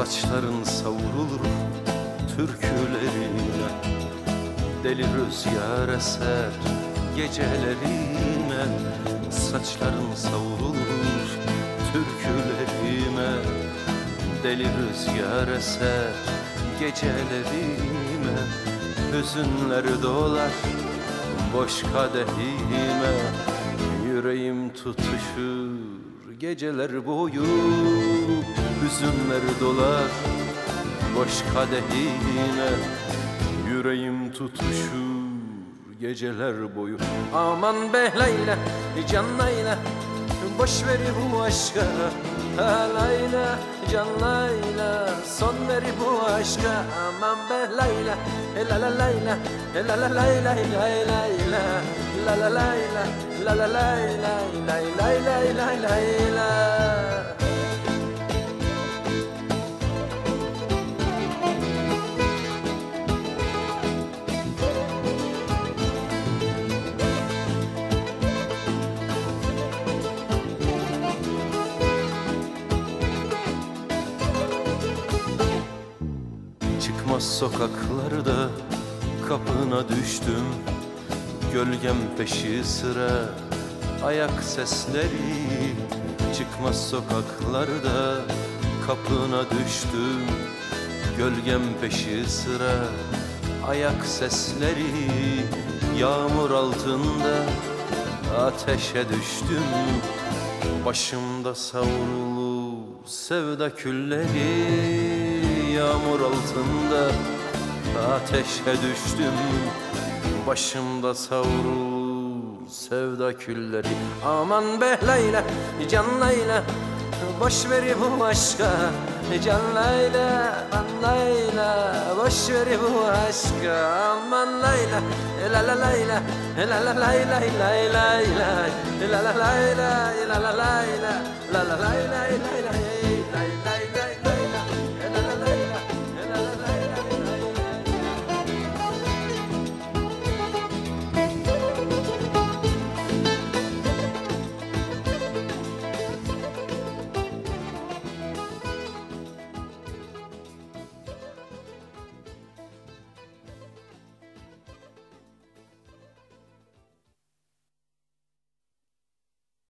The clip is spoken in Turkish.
Saçların savrulur türkülerine Deli rüzgar eser gecelerime Saçların savrulur türkülerime. Deli rüzgar eser gecelerime Hüzünler dolar boş kadehime. Yüreğim tutuşur geceler boyu Hüzünler dolar boş kadehine Yüreğim tutuşur geceler boyu. Aman be Leyla, can Leyla Boş ver bu aşka. Ha Leyla, can Leyla Son ver bu aşka. Aman be Leyla La la Leyla La la Leyla La Leyla La la Leyla La la Leyla La la la Çıkmaz sokaklarda kapına düştüm. Gölgem peşi sıra ayak sesleri Çıkmaz sokaklarda kapına düştüm. Gölgem peşi sıra ayak sesleri Yağmur altında ateşe düştüm. Başımda savrulu sevda külleri Yağmur altında ateşe düştüm. Başımda savrul sevda külleri. Aman be Leyla, can Leyla. Boş ver bu aşka. Can Leyla, aman Leyla. Boş ver bu aşka. Aman Leyla, la la Leyla La la Leyla, la la Leyla. La la Leyla, la la Leyla. La la Leyla, la la